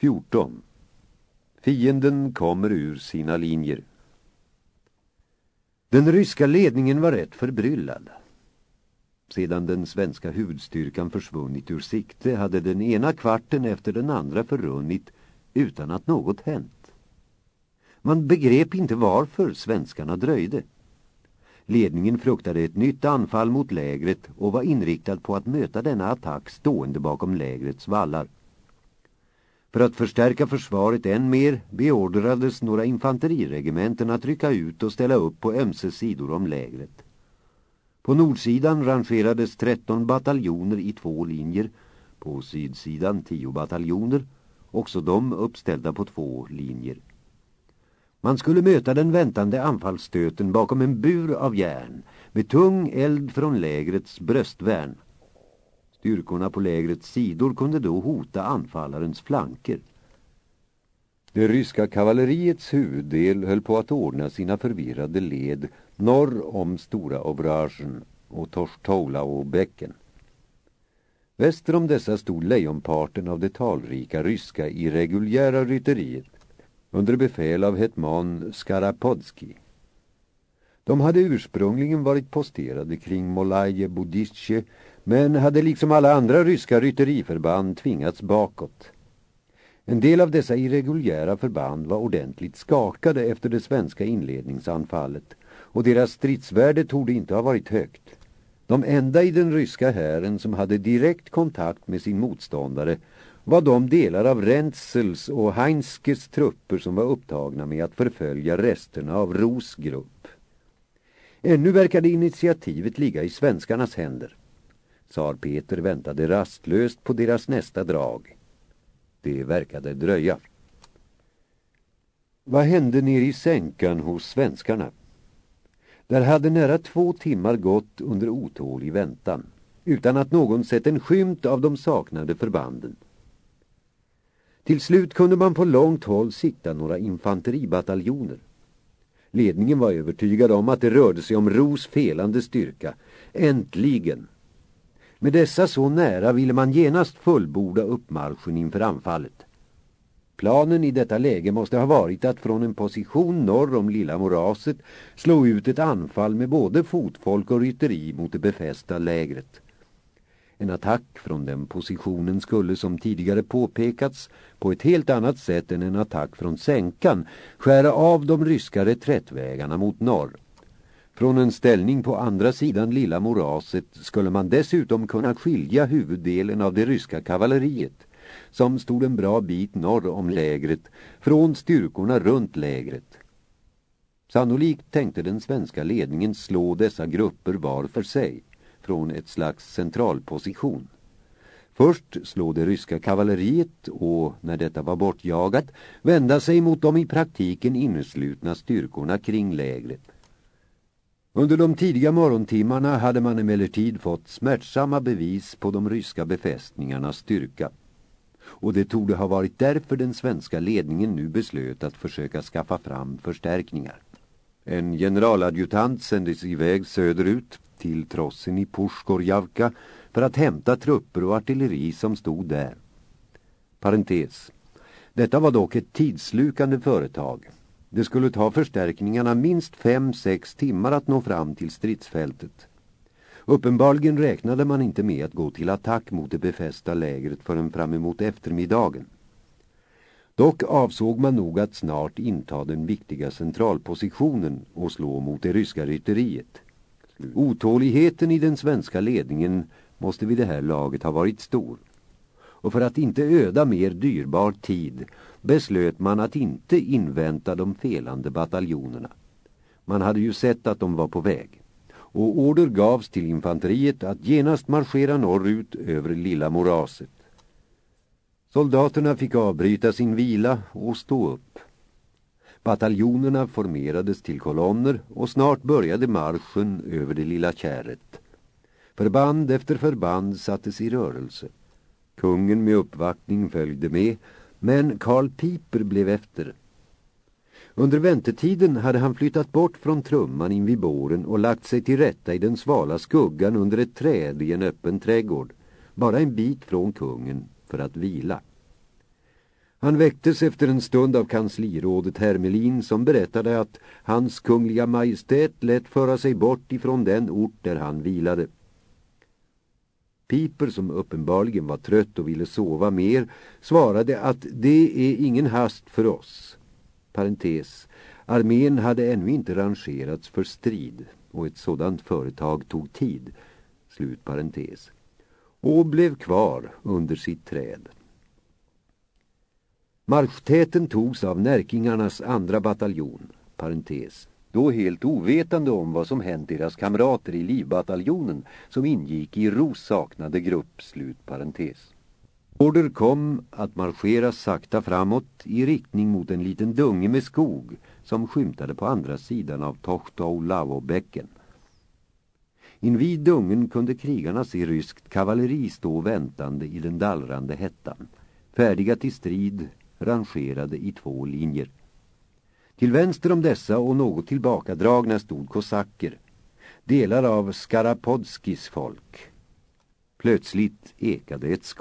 14. Fienden kommer ur sina linjer. Den ryska ledningen var rätt förbryllad. Sedan den svenska huvudstyrkan försvunnit ur sikte hade den ena kvarten efter den andra förrunnit utan att något hänt. Man begrep inte varför svenskarna dröjde. Ledningen fruktade ett nytt anfall mot lägret och var inriktad på att möta denna attack stående bakom lägrets vallar. För att förstärka försvaret än mer beordrades några infanteriregementen att rycka ut och ställa upp på ömse sidor om lägret. På nordsidan rangerades 13 bataljoner i två linjer, på sydsidan 10 bataljoner, också de uppställda på två linjer. Man skulle möta den väntande anfallsstöten bakom en bur av järn med tung eld från lägrets bröstvärn. Styrkorna på lägrets sidor kunde då hota anfallarens flanker. Det ryska kavalleriets huvuddel höll på att ordna sina förvirrade led norr om Stora Ovragen och Torstola och bäcken. Väster om dessa stod lejonparten av det talrika ryska irreguljära rytteriet under befäl av hetman Skarapodski. De hade ursprungligen varit posterade kring Molaje Budistje men hade liksom alla andra ryska rytteriförband tvingats bakåt. En del av dessa irreguljära förband var ordentligt skakade efter det svenska inledningsanfallet och deras stridsvärde torde inte ha varit högt. De enda i den ryska hären som hade direkt kontakt med sin motståndare var de delar av Rentzels och Heinskes trupper som var upptagna med att förfölja resterna av Ros grupp. Ännu verkade initiativet ligga i svenskarnas händer. Tsar Peter väntade rastlöst på deras nästa drag. Det verkade dröja. Vad hände nere i sänkan hos svenskarna? Där hade nära två timmar gått under otålig väntan, utan att någon sett en skymt av de saknade förbanden. Till slut kunde man på långt håll sikta några infanteribataljoner. Ledningen var övertygad om att det rörde sig om Ros felande styrka. Äntligen! Med dessa så nära ville man genast fullborda uppmarschen inför anfallet. Planen i detta läge måste ha varit att från en position norr om Lilla Moraset slå ut ett anfall med både fotfolk och rytteri mot det befästa lägret. En attack från den positionen skulle som tidigare påpekats på ett helt annat sätt än en attack från sänkan skära av de ryska reträttvägarna mot norr. Från en ställning på andra sidan Lilla Moraset skulle man dessutom kunna skilja huvuddelen av det ryska kavalleriet som stod en bra bit norr om lägret från styrkorna runt lägret. Sannolikt tänkte den svenska ledningen slå dessa grupper var för sig från ett slags centralposition. Först slå det ryska kavalleriet och, när detta var bortjagat, vända sig mot de i praktiken inneslutna styrkorna kring lägret. Under de tidiga morgontimmarna hade man emellertid fått smärtsamma bevis på de ryska befästningarnas styrka. Och det torde ha varit därför den svenska ledningen nu beslöt att försöka skaffa fram förstärkningar. En generaladjutant sändes iväg söderut till trossen i Pushkorjavka för att hämta trupper och artilleri som stod där. Parentes. Detta var dock ett tidslukande företag. Det skulle ta förstärkningarna minst fem, sex timmar att nå fram till stridsfältet. Uppenbarligen räknade man inte med att gå till attack mot det befästa lägret förrän fram emot eftermiddagen. Dock avsåg man nog att snart inta den viktiga centralpositionen och slå mot det ryska rytteriet. Otåligheten i den svenska ledningen måste vid det här laget ha varit stor. Och för att inte öda mer dyrbar tid beslöt man att inte invänta de felande bataljonerna. Man hade ju sett att de var på väg. Och order gavs till infanteriet att genast marschera norrut över Lilla Moraset. Soldaterna fick avbryta sin vila och stå upp. Bataljonerna formerades till kolonner och snart började marschen över det lilla kärret. Förband efter förband sattes i rörelse. Kungen med uppvaktning följde med, men Karl Piper blev efter. Under väntetiden hade han flyttat bort från trumman in vid båren och lagt sig till rätta i den svala skuggan under ett träd i en öppen trädgård, bara en bit från kungen för att vila. Han väcktes efter en stund av kanslirådet Hermelin som berättade att hans kungliga majestät lät föra sig bort ifrån den ort där han vilade. Piper, som uppenbarligen var trött och ville sova mer, svarade att det är ingen hast för oss. Parentes. Armén hade ännu inte rangerats för strid och ett sådant företag tog tid. Slut parentes. Och blev kvar under sitt träd. Marschtäten togs av Närkingarnas andra bataljon, parentes, då helt ovetande om vad som hänt deras kamrater i livbataljonen som ingick i Ros saknade grupp, slut parentes. Order kom att marschera sakta framåt i riktning mot en liten dunge med skog som skymtade på andra sidan av Tohtoulavo-bäcken. Invid dungen kunde krigarna se ryskt kavalleri stå väntande i den dallrande hettan, färdiga till strid rangerade i två linjer. Till vänster om dessa och något tillbakadragna stod kosacker, delar av Skarapodskis folk. Plötsligt ekade ett skott.